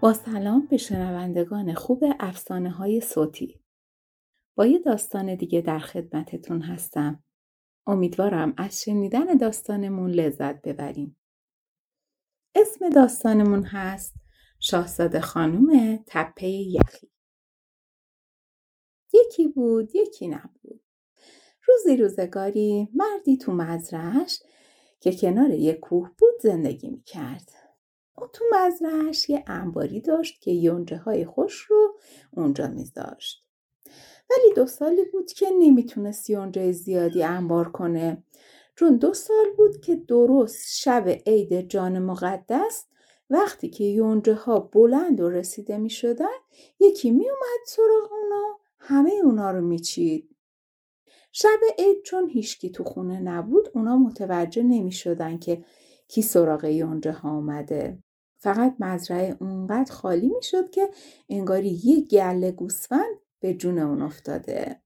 با سلام به شنوندگان خوب افسانه های صوتی. با یه داستان دیگه در خدمتتون هستم. امیدوارم از شنیدن داستانمون لذت ببریم. اسم داستانمون هست شاهزاده خانم تپه یخی. یکی بود یکی نبود. روزی روزگاری مردی تو مزرعش که کنار یک کوه بود زندگی می‌کرد. اون تو مزرعش یه انباری داشت که یونجه های خوش رو اونجا میذاشت. ولی دو سالی بود که نمی‌تونست یونجه زیادی انبار کنه چون دو سال بود که درست شب عید جان مقدس وقتی که یونجه ها بلند و رسیده می شدن یکی می اومد سراغ اونا همه اونا رو میچید. شب عید چون هیچکی تو خونه نبود اونا متوجه نمی شدن که کی سراغ یونجه ها آمده. فقط مزرعه اونقدر خالی می‌شد که انگاری یه گله گوسفند به جون اون افتاده.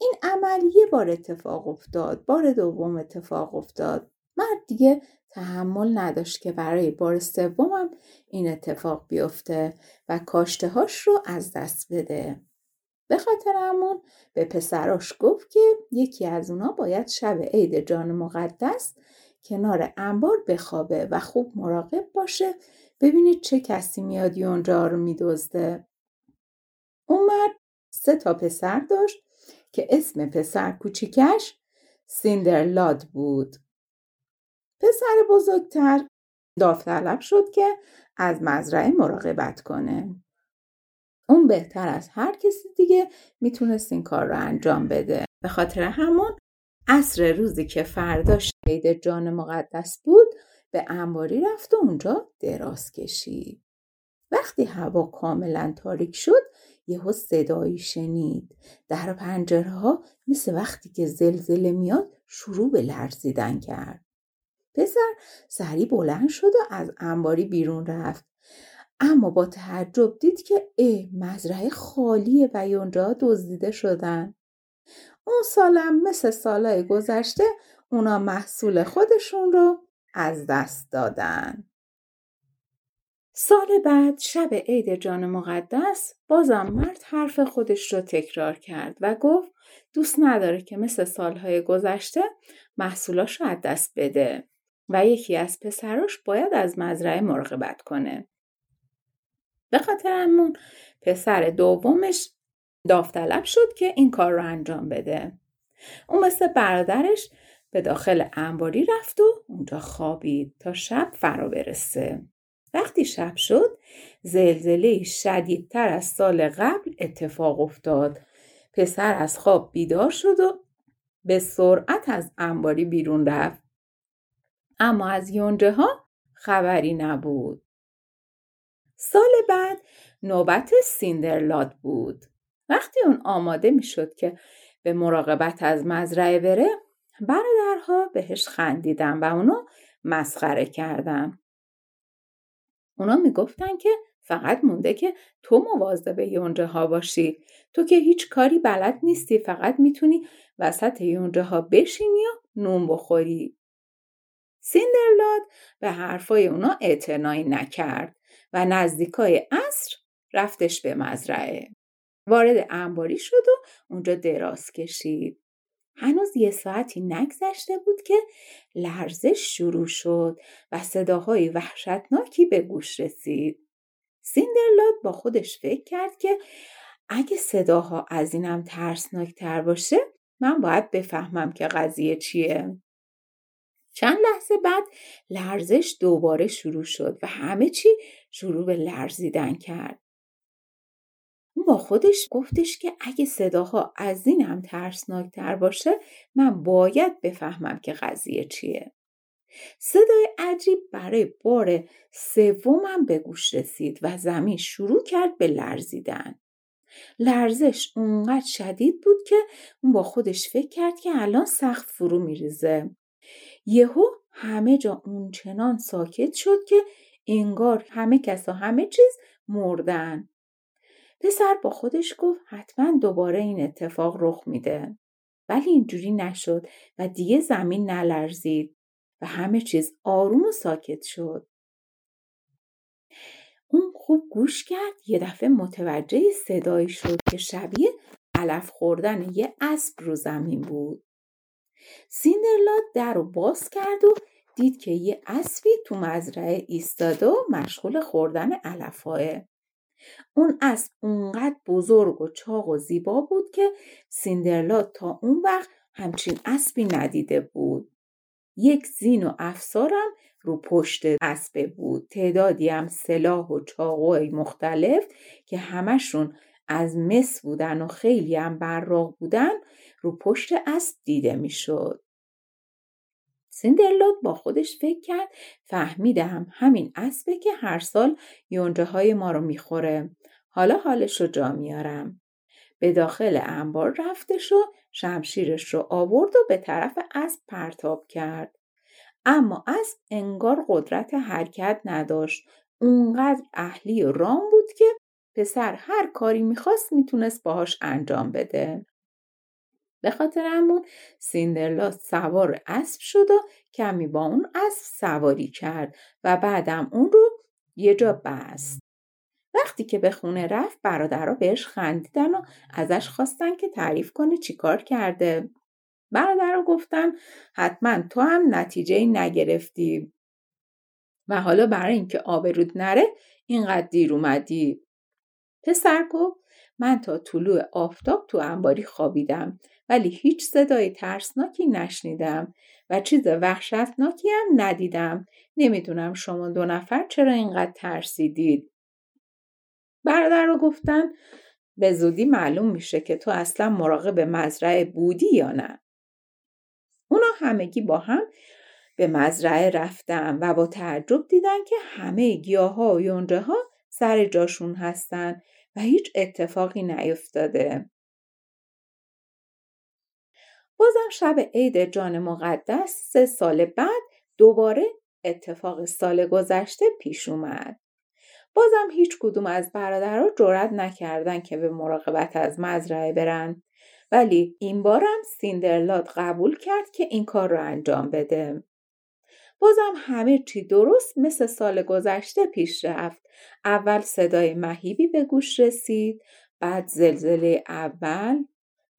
این عمل یه بار اتفاق افتاد. بار دوم اتفاق افتاد. مرد دیگه تحمل نداشت که برای بار سومم این اتفاق بیفته و کاشتهاش رو از دست بده. به خاطر همون به پسراش گفت که یکی از اونا باید شب عید جان مقدس کنار انبار بخوابه و خوب مراقب باشه ببینید چه کسی میاد اونجا رو میدزده. اون مرد سه تا پسر داشت که اسم پسر کوچیکش سیندرلاد بود. پسر بزرگتر داوطلب شد که از مزرعه مراقبت کنه. اون بهتر از هر کسی دیگه می‌تونست این کار رو انجام بده. به خاطر همون عصر روزی که فرداش عید جان مقدس بود به انباری رفت و اونجا دراز کشید. وقتی هوا کاملا تاریک شد یهو صدایی شنید. در پنجره ها مثل وقتی که زلزله میاد شروع به لرزیدن کرد. پسر سری بلند شد و از انباری بیرون رفت. اما با تعجب دید که اه مزرعه خالیه و اونجا دزدیده شدن. اون سالم مثل سالهای گذشته اونا محصول خودشون رو از دست دادن. سال بعد شب عید جان مقدس بازم مرد حرف خودش رو تکرار کرد و گفت دوست نداره که مثل سالهای گذشته محصولاش رو از دست بده و یکی از پسراش باید از مزرعه مراقبت کنه. به خاطر همون پسر دومش داوطلب شد که این کار رو انجام بده. اون مثل برادرش به داخل انباری رفت و اونجا خوابید تا شب فرا برسه. وقتی شب شد زلزله شدیدتر از سال قبل اتفاق افتاد. پسر از خواب بیدار شد و به سرعت از انباری بیرون رفت. اما از یونجه ها خبری نبود. سال بعد نوبت سیندرلاد بود. وقتی اون آماده می شد که به مراقبت از مزرعه بره برادرها بهش خندیدن و اونو مسخره کردن. اونا می‌گفتن که فقط مونده که تو مواظب یونجه ها باشی. تو که هیچ کاری بلد نیستی فقط می‌تونی وسط یونجه ها بشینی و نون بخوری. سیندرلاد به حرفای اونا اعتنایی نکرد و نزدیکای عصر رفتش به مزرعه. وارد انباری شد و اونجا دراز کشید. هنوز یه ساعتی نگذشته بود که لرزش شروع شد و صداهای وحشتناکی به گوش رسید. سیندرلاد با خودش فکر کرد که اگه صداها از اینم ترسناکتر باشه من باید بفهمم که قضیه چیه. چند لحظه بعد لرزش دوباره شروع شد و همه چی شروع به لرزیدن کرد. اون با خودش گفتش که اگه صداها از این هم ترسناکتر باشه من باید بفهمم که قضیه چیه. صدای عجیب برای بار سومم به گوش رسید و زمین شروع کرد به لرزیدن. لرزش اونقدر شدید بود که اون با خودش فکر کرد که الان سخت فرو میریزه. یهو همه جا اونچنان ساکت شد که انگار همه کس و همه چیز مردن. پسر با خودش گفت حتما دوباره این اتفاق رخ میده. ولی اینجوری نشد و دیگه زمین نلرزید و همه چیز آروم و ساکت شد. اون خوب گوش کرد یه دفعه متوجه صدایی شد که شبیه علف خوردن یه اسب رو زمین بود. سیندرلاد در رو باز کرد و دید که یه اسبی تو مزرعه ایستاده و مشغول خوردن علفاست. اون اسب اونقدر بزرگ و چاق و زیبا بود که سیندرلاد تا اون وقت همچین اسبی ندیده بود. یک زین و افسارم رو پشت اسب بود. تعدادی هم سلاح و چاقوی مختلف که همشون از مس بودن و خیلی هم براق بودن رو پشت اسب دیده می‌شد. سیندرلود با خودش فکر کرد فهمیدم همین اسبه که هر سال یونجه های ما رو می‌خوره. حالا حالش رو جا میارم. به داخل انبار رفتش و شمشیرش رو آورد و به طرف اسب پرتاب کرد. اما اسب انگار قدرت حرکت نداشت. اونقدر اهلی و رام بود که پسر هر کاری می‌خواست می‌تونست باهاش انجام بده. به خاطر همون سیندرلا سوار اسب شد و کمی با اون اسب سواری کرد و بعدم اون رو یه جا بست. وقتی که به خونه رفت برادرها بهش خندیدن و ازش خواستن که تعریف کنه چیکار کرده. برادرها گفتن حتما تو هم نتیجه نگرفتی و حالا برای اینکه آبرود نره اینقدر دیر اومدی. پسر گفت من تا طلوع آفتاب تو انباری خوابیدم ولی هیچ صدای ترسناکی نشنیدم و چیز وحشتناکی هم ندیدم. نمی‌دونم شما دو نفر چرا اینقدر ترسیدید. برادر رو گفتن به زودی معلوم میشه که تو اصلا مراقب مزرعه بودی یا نه. اونا همگی با هم به مزرعه رفتن و با تعجب دیدن که همه گیاه ها و یونجه ها سر جاشون هستن و هیچ اتفاقی نیفتاده. بازم شب عید جان مقدس سه سال بعد دوباره اتفاق سال گذشته پیش اومد. بازم هیچ کدوم از برادرها جرأت نکردن که به مراقبت از مزرعه برن ولی این بارم سیندرلاد قبول کرد که این کار رو انجام بده. بازم همه چی درست مثل سال گذشته پیش رفت. اول صدای مهیبی به گوش رسید، بعد زلزله اول،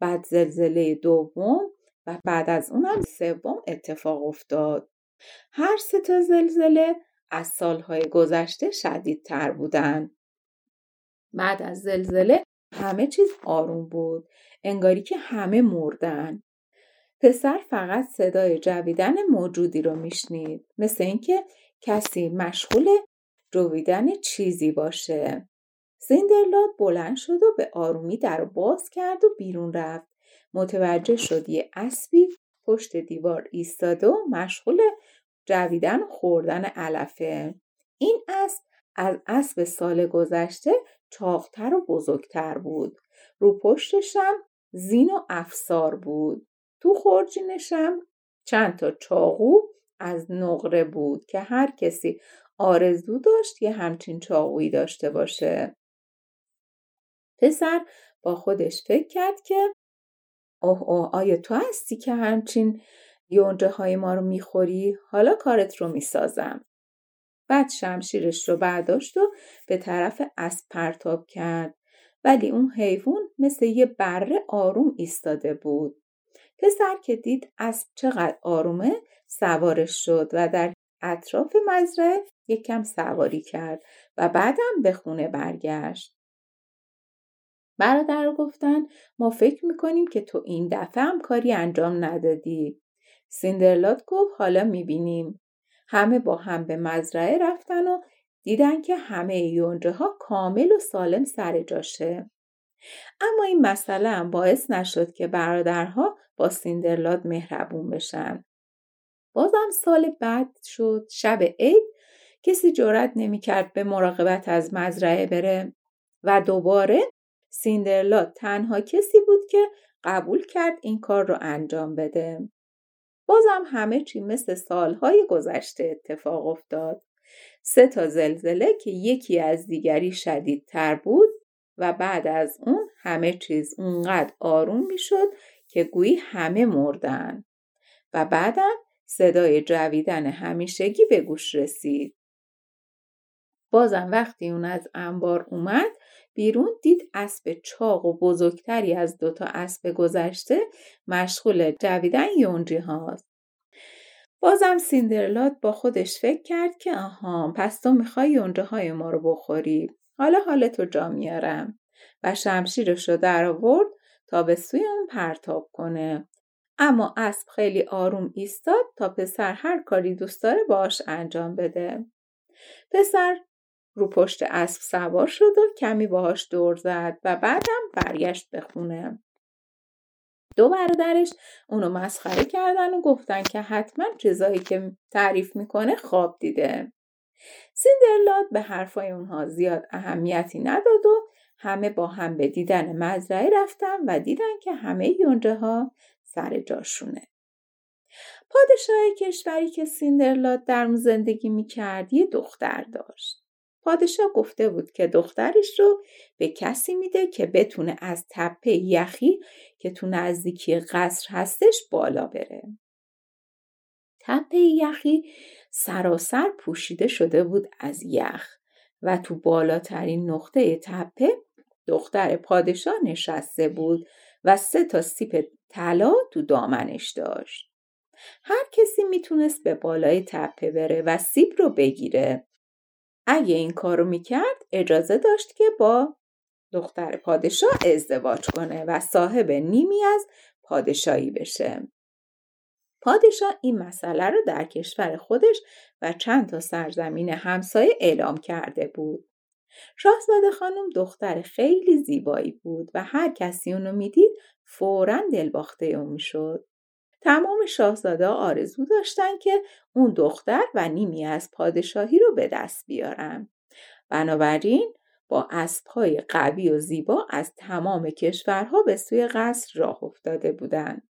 بعد زلزله دوم و بعد از اونم سوم اتفاق افتاد. هر سه تا زلزله از سالهای گذشته شدیدتر بودن. بعد از زلزله همه چیز آروم بود. انگاری که همه مردن. پسر فقط صدای جویدن موجودی رو میشنید. مثل اینکه کسی مشغول جویدن چیزی باشه. سیندرلاد بلند شد و به آرومی در باز کرد و بیرون رفت. متوجه شد یه اسبی پشت دیوار ایستاده و مشغول جویدن و خوردن علفه. این اسب از اسب سال گذشته چاقتر و بزرگتر بود. رو پشتشم زین و افسار بود. تو خورجینشم چند تا چاقو از نقره بود که هر کسی آرزو داشت یه همچین چاقویی داشته باشه. پسر با خودش فکر کرد که اوه اوه آیا تو هستی که همچین یونجه های ما رو می‌خوری؟ حالا کارت رو می‌سازم. بعد شمشیرش رو برداشت و به طرف اسب پرتاب کرد. ولی اون حیوان مثل یه بره آروم ایستاده بود. پسر که دید اسب چقدر آرومه سوارش شد و در اطراف مزرعه یک کم سواری کرد و بعدم به خونه برگشت. برادر گفتن ما فکر می‌کنیم که تو این دفعه هم کاری انجام ندادی. سیندرلات گفت حالا می‌بینیم. همه با هم به مزرعه رفتن و دیدن که همه یونجه ها کامل و سالم سر جاشه. اما این مسئله هم باعث نشد که برادرها با سیندرلاد مهربون بشن. بازم سال بعد شد شب عید کسی جرأت نمی‌کرد به مراقبت از مزرعه بره و دوباره سیندرلاد تنها کسی بود که قبول کرد این کار رو انجام بده. بازم همه چی مثل سالهای گذشته اتفاق افتاد. سه تا زلزله که یکی از دیگری شدیدتر بود و بعد از اون همه چیز اونقدر آروم می‌شد که گویی همه مردن و بعدم صدای جویدن همیشگی به گوش رسید. بازم وقتی اون از انبار اومد بیرون دید اسب چاق و بزرگتری از دوتا اسب گذشته مشغول جویدن یونجی هاست. بازم سیندرلات با خودش فکر کرد که آها پس تو می‌خوای یونجه های ما رو بخوری. حالا حال تو جا میارم و شمشیرش رو در آورد تا به سوی اون پرتاب کنه. اما اسب خیلی آروم ایستاد تا پسر هر کاری دوست داره باش انجام بده. پسر رو پشت اسب سوار شد و کمی باهاش دور زد و بعدم برگشت به خونه. دو برادرش اونو مسخره کردن و گفتن که حتما چیزایی که تعریف می‌کنه خواب دیده. سیندرلاد به حرفای اونها زیاد اهمیتی نداد و همه با هم به دیدن مزرعه رفتن و دیدن که همه یونجه ها سر جاشونه. پادشاه کشوری که سیندرلاد در زندگی می‌کرد یه دختر داشت. پادشاه گفته بود که دخترش رو به کسی میده که بتونه از تپه یخی که تو نزدیکی قصر هستش بالا بره. تپه یخی سراسر پوشیده شده بود از یخ و تو بالاترین نقطه تپه دختر پادشاه نشسته بود و سه تا سیپ طلا تو دامنش داشت. هر کسی می‌تونست به بالای تپه بره و سیب رو بگیره. اگه این کارو می‌کرد اجازه داشت که با دختر پادشاه ازدواج کنه و صاحب نیمی از پادشاهی بشه. پادشاه این مسئله رو در کشور خودش و چند تا سرزمین همسایه اعلام کرده بود. شاهزاده خانم دختر خیلی زیبایی بود و هر کسی اونو می‌دید فورا دلباخته اون می‌شد. تمام شاهزاده آرزو داشتن که اون دختر و نیمی از پادشاهی رو به دست بیارن. بنابراین با اسبهای قوی و زیبا از تمام کشورها به سوی قصر راه افتاده بودند.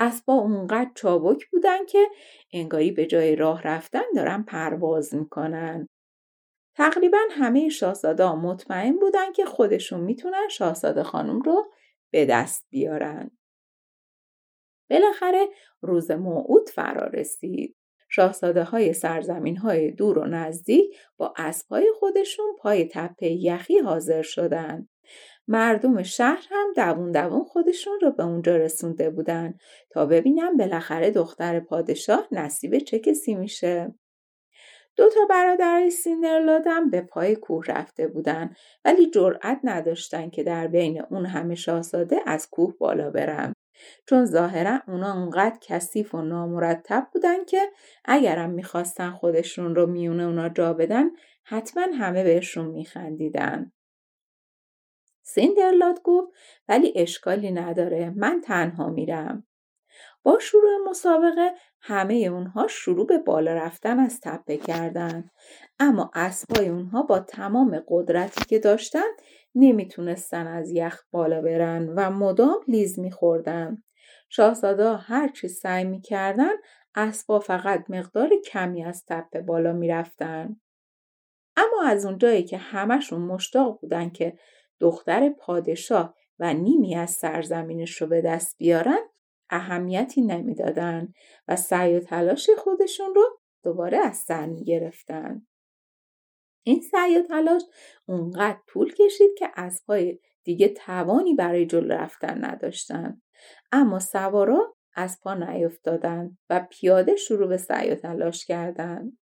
اسبا اونقدر چابک بودن که انگاری به جای راه رفتن دارن پرواز می‌کنن. تقریبا همه شاهزاده مطمئن بودن که خودشون می‌تونن شاهزاده خانم رو به دست بیارن. بالاخره روز موعود فرا رسید. شاهزاده های سرزمین های دور و نزدیک با اسبهای خودشون پای تپه یخی حاضر شدند. مردم شهر هم دوون دوون خودشون رو به اونجا رسونده بودن تا ببینن بالاخره دختر پادشاه نصیب چه کسی میشه. دو تا برادرای سیندرلادم به پای کوه رفته بودن ولی جرأت نداشتن که در بین اون همه شاهزاده از کوه بالا برن. چون ظاهرا اونا اونقدر کثیف و نامرتب بودن که اگرم می‌خواستن خودشون رو میونه اونا جا بدن حتما همه بهشون میخندیدن. سیندرلاد گفت ولی اشکالی نداره من تنها میرم. با شروع مسابقه همه اونها شروع به بالا رفتن از تپه کردند اما اسبای اونها با تمام قدرتی که داشتن نمی‌تونستن از یخ بالا برن و مدام لیز میخوردن. شاهزاده هر چی سعی می‌کردن اسبا فقط مقدار کمی از تپه بالا می‌رفتن. اما از اونجایی که همشون مشتاق بودن که دختر پادشاه و نیمی از سرزمینش رو به دست بیارن اهمیتی نمی‌دادن و سعی و تلاش خودشون رو دوباره از سر می گرفتن. این سعی و تلاش اونقدر طول کشید که اسبهای دیگه توانی برای جلو رفتن نداشتن. اما سوارا از پا نیفتادن و پیاده شروع به سعی و تلاش کردن.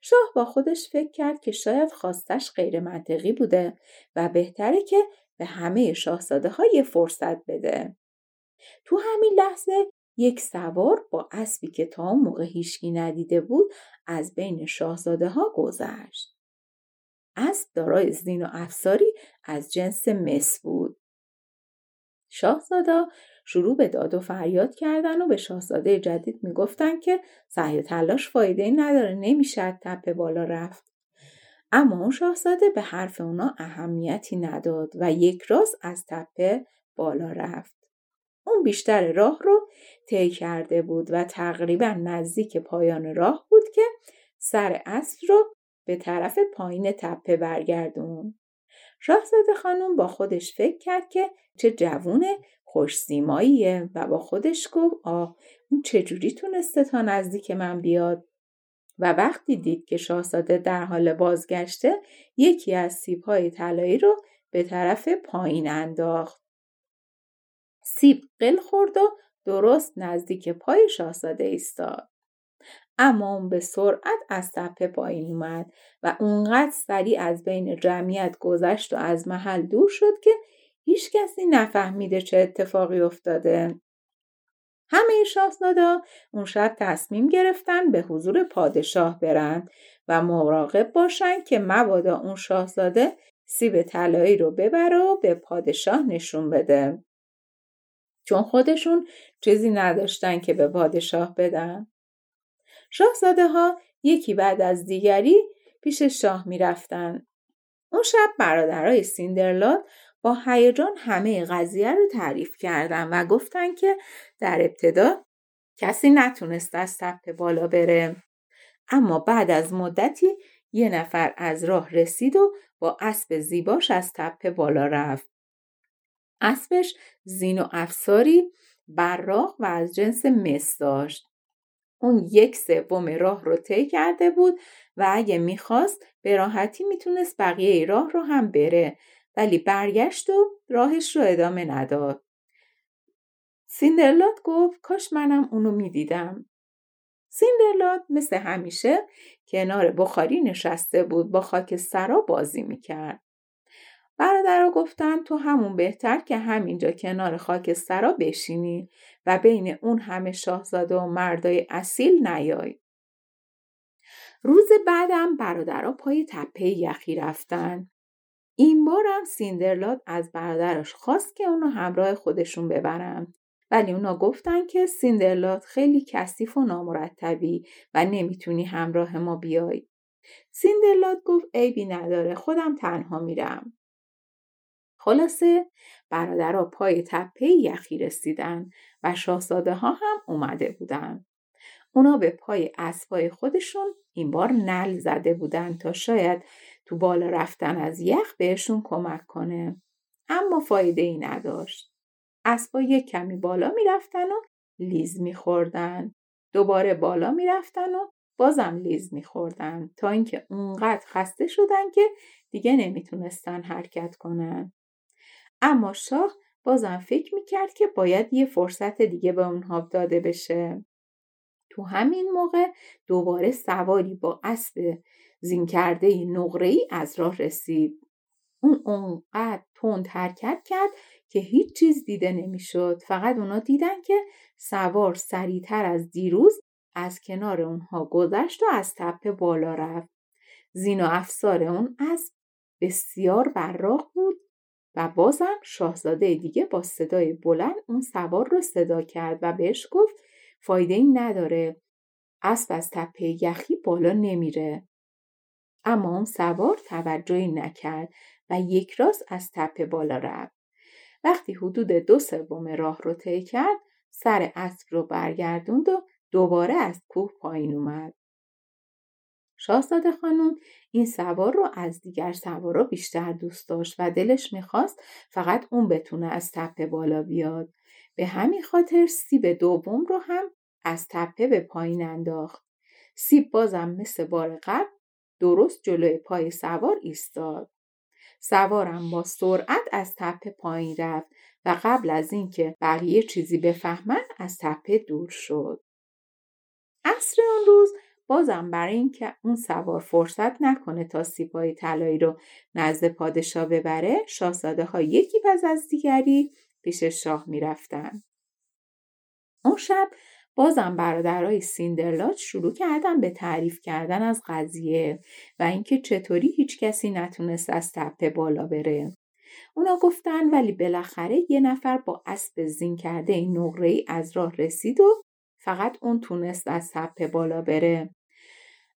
شاه با خودش فکر کرد که شاید خواستش غیر منطقی بوده و بهتره که به همه شاهزاده های فرصت بده. تو همین لحظه یک سوار با اسبی که تا اون موقع هیچکی ندیده بود از بین شاهزاده ها گذشت. اسب دارای زین و افساری از جنس مس بود. شاهزاده شروع به داد و فریاد کردن و به شاهزاده جدید می‌گفتن که سعی و تلاش فایده نداره نمیشه تپه بالا رفت. اما اون شاهزاده به حرف اونا اهمیتی نداد و یک راست از تپه بالا رفت. اون بیشتر راه رو طی کرده بود و تقریبا نزدیک پایان راه بود که سر اسب رو به طرف پایین تپه برگردون. شاهزاده خانم با خودش فکر کرد که چه جوون خوش و با خودش گفت آه اون چجوری تونسته تا نزدیک من بیاد و وقتی دید که شاهزاده در حال بازگشته یکی از سیبهای طلایی رو به طرف پایین انداخت. سیب قل خورد و درست نزدیک پای شاهزاده ایستاد. اما اون به سرعت از تپه پایین اومد و اونقدر سریع از بین جمعیت گذشت و از محل دور شد که هیچ کسی نفهمیده چه اتفاقی افتاده. همه شاهزاده اون شب تصمیم گرفتن به حضور پادشاه برن و مراقب باشن که مبادا اون شاهزاده سیب طلایی رو ببره و به پادشاه نشون بده. چون خودشون چیزی نداشتن که به پادشاه بدن. شاهزاده ها یکی بعد از دیگری پیش شاه می‌رفتن. اون شب برادرای سیندرلاد با هیجان همه قضیه رو تعریف کردن و گفتن که در ابتدا کسی نتونست از تپه بالا بره. اما بعد از مدتی یه نفر از راه رسید و با اسب زیباش از تپه بالا رفت. اسبش زین و افساری براق و از جنس مس داشت. اون یک سوم راه رو طی کرده بود و اگه می‌خواست به راحتی می‌تونست بقیه راه رو هم بره ولی برگشت و راهش رو ادامه نداد. سیندرلات گفت کاش منم اونو می‌دیدم. سیندرلات مثل همیشه کنار بخاری نشسته بود با خاک سرا بازی می‌کرد. برادرها گفتن تو همون بهتر که همینجا کنار خاک سرا بشینی و بین اون همه شاهزاده و مردای اصیل نیای. روز بعدم برادرها پای تپه یخی رفتن. این بارم سیندرلاد از برادرش خواست که اونو همراه خودشون ببرن. ولی اونا گفتن که سیندرلاد خیلی کثیف و نامرتبی و نمی‌تونی همراه ما بیای. سیندرلاد گفت عیبی نداره خودم تنها میرم. خلاصه برادرها پای تپه یخی رسیدن و شاهزاده ها هم اومده بودن. اونا به پای اسبای خودشون این بار نل زده بودن تا شاید تو بالا رفتن از یخ بهشون کمک کنه. اما فایده ای نداشت. اسبا یک کمی بالا می‌رفتن و لیز میخوردن. دوباره بالا می‌رفتن و بازم لیز میخوردن تا اینکه اونقدر خسته شدن که دیگه نمی‌تونستن حرکت کنن. اما شاه بازم فکر می‌کرد که باید یه فرصت دیگه به اونها داده بشه. تو همین موقع دوباره سواری با اسب زین کرده نقره ای از راه رسید. اون اونقدر تند حرکت کرد که هیچ چیز دیده نمی‌شد. فقط اونا دیدن که سوار سریعتر از دیروز از کنار اونها گذشت و از تپه بالا رفت. زین و افسار اون اسب بسیار براق بود و بازم شاهزاده دیگه با صدای بلند اون سوار رو صدا کرد و بهش گفت فایده ای نداره. اسب از تپه یخی بالا نمیره. اما اون سوار توجهی نکرد و یک راست از تپه بالا رفت. وقتی حدود دو سوم راه رو طی کرد سر اسب رو برگردوند و دوباره از کوه پایین اومد. شاهزاده خانم این سوار رو از دیگر سوارا بیشتر دوست داشت و دلش می‌خواست فقط اون بتونه از تپه بالا بیاد. به همین خاطر سیب دوم رو هم از تپه به پایین انداخت. سیب بازم مثل بار قبل درست جلوی پای سوار ایستاد. سوارم با سرعت از تپه پایین رفت و قبل از اینکه بقیه چیزی بفهمن از تپه دور شد. عصر اون روز بازم برای اینکه اون سوار فرصت نکنه تا سیپای طلایی رو نزد پادشاه ببره شاهزاده ها یکی پس از دیگری پیش شاه می‌رفتن اون شب بازم برادرای سیندرلات شروع کردن به تعریف کردن از قضیه و اینکه چطوری هیچ کسی نتونست از تپه بالا بره. اونا گفتن ولی بالاخره یه نفر با اسب زین کرده این نقره ای از راه رسید و فقط اون تونست از تپه بالا بره.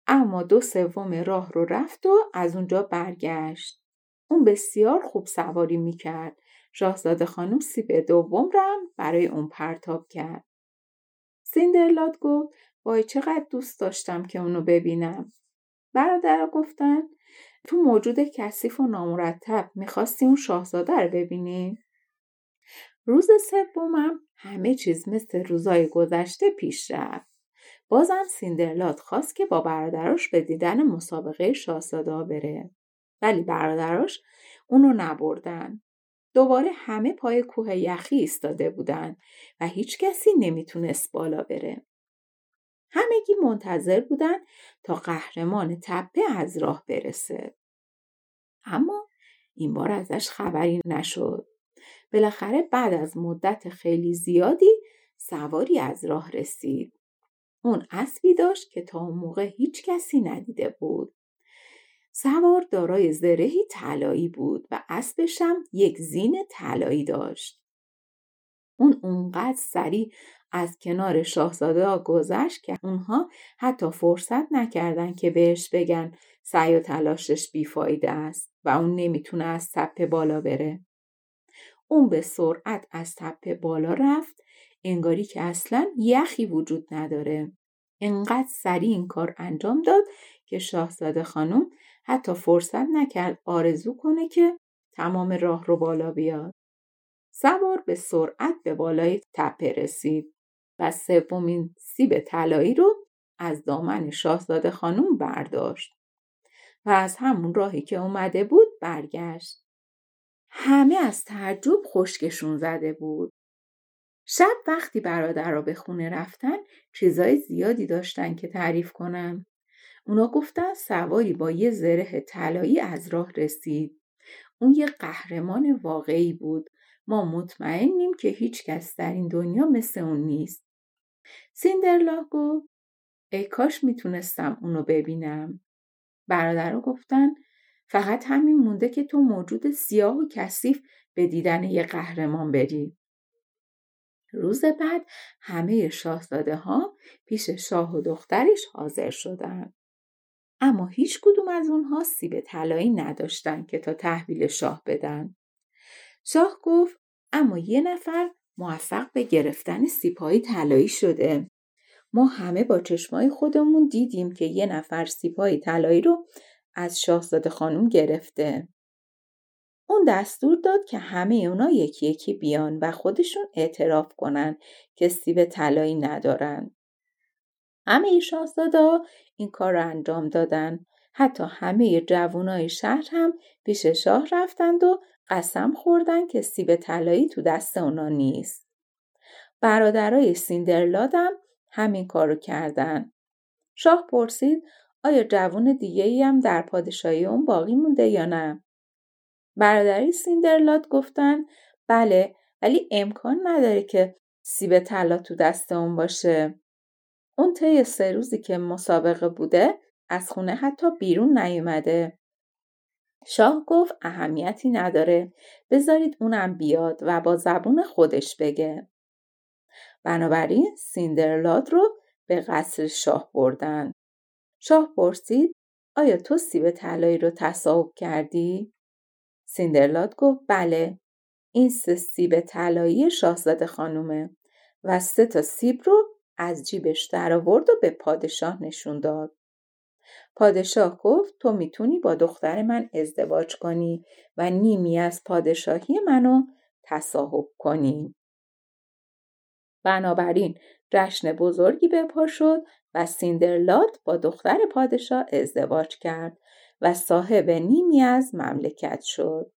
اما دو سوم راه رو رفت و از اونجا برگشت. اون بسیار خوب سواری می‌کرد. شاهزاده خانم سیب دوم رم برای اون پرتاب کرد. سیندرلات گفت وای چقدر دوست داشتم که اونو ببینم. برادرها گفتن تو موجود کثیف و نامرتب می‌خواستی اون شاهزاده رو ببینی؟ روز سومم همه چیز مثل روزای گذشته پیش رفت. بازم سیندرلات خواست که با برادراش به دیدن مسابقه شاهزاده بره. ولی برادراش اونو نبردن. دوباره همه پای کوه یخی ایستاده بودن و هیچ کسی نمی‌تونست بالا بره. همگی منتظر بودن تا قهرمان تپه از راه برسه. اما این بار ازش خبری نشد. بالاخره بعد از مدت خیلی زیادی سواری از راه رسید. اون اسبی داشت که تا اون موقع هیچ کسی ندیده بود. سوار دارای زرهی طلایی بود و اسبش هم یک زین طلایی داشت. اون اونقدر سریع از کنار شاهزاده ها گذشت که اونها حتی فرصت نکردن که بهش بگن سعی و تلاشش بیفایده است و اون نمی‌تونه از تپه بالا بره. اون به سرعت از تپه بالا رفت انگاری که اصلا یخی وجود نداره. انقدر سریع این کار انجام داد که شاهزاده خانم حتی فرصت نکرد آرزو کنه که تمام راه رو بالا بیاد. سوار به سرعت به بالای تپه رسید و سومین سیب طلایی رو از دامن شاهزاده خانم برداشت و از همون راهی که اومده بود برگشت. همه از تعجب خشکشون زده بود. شب وقتی برادر را به خونه رفتن چیزای زیادی داشتن که تعریف کنن. اونا گفتن سواری با یه زره طلایی از راه رسید. اون یه قهرمان واقعی بود. ما مطمئنیم که هیچ کس در این دنیا مثل اون نیست. سیندرلا گفت ای کاش می‌تونستم اونو ببینم. برادرها گفتن فقط همین مونده که تو موجود سیاه و کثیف به دیدن یه قهرمان بری. روز بعد همه شاهزاده ها پیش شاه و دخترش حاضر شدند. اما هیچ کدوم از اونها سیب طلایی نداشتن که تا تحویل شاه بدن. شاه گفت اما یه نفر موفق به گرفتن سیپایی طلایی شده. ما همه با چشمای خودمون دیدیم که یه نفر سیپای طلایی رو از شاهزاده خانم گرفته. اون دستور داد که همه اونا یکی یکی بیان و خودشون اعتراف کنن که سیب طلایی ندارن. همه شاهزاده این کار رو انجام دادن. حتی همه جوانای شهر هم پیش شاه رفتند و قسم خوردن که سیب طلایی تو دست اونا نیست. برادرای سیندرلادم همین کارو کردن. شاه پرسید آیا جوون دیگه ای هم در پادشاهی اون باقی مونده یا نه؟ برادری سیندرلاد گفتن بله ولی امکان نداره که سیب طلا تو دست اون باشه. اون طی سه روزی که مسابقه بوده از خونه حتی بیرون نیومده. شاه گفت اهمیتی نداره بذارید اونم بیاد و با زبون خودش بگه. بنابراین سیندرلاد رو به قصر شاه بردن. شاه پرسید آیا تو سیب طلایی رو تصاحب کردی؟ سیندرلاد گفت بله این سه سیب طلایی شاهزاده خانومه و سه تا سیب رو از جیبش در آورد و به پادشاه نشون داد. پادشاه گفت تو می‌تونی با دختر من ازدواج کنی و نیمی از پادشاهی منو تصاحب کنی. بنابراین جشن بزرگی بپا شد و سیندرلات با دختر پادشاه ازدواج کرد و صاحب نیمی از مملکت شد.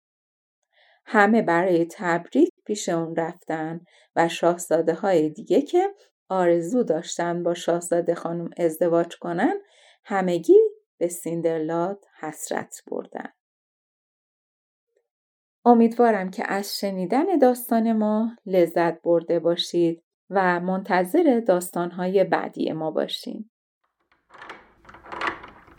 همه برای تبریک پیش اون رفتن و شاهزاده های دیگه که آرزو داشتن با شاهزاده خانم ازدواج کنن همگی به سیندرلاد حسرت بردن. امیدوارم که از شنیدن داستان ما لذت برده باشید. و منتظر داستانهای بعدی ما باشین.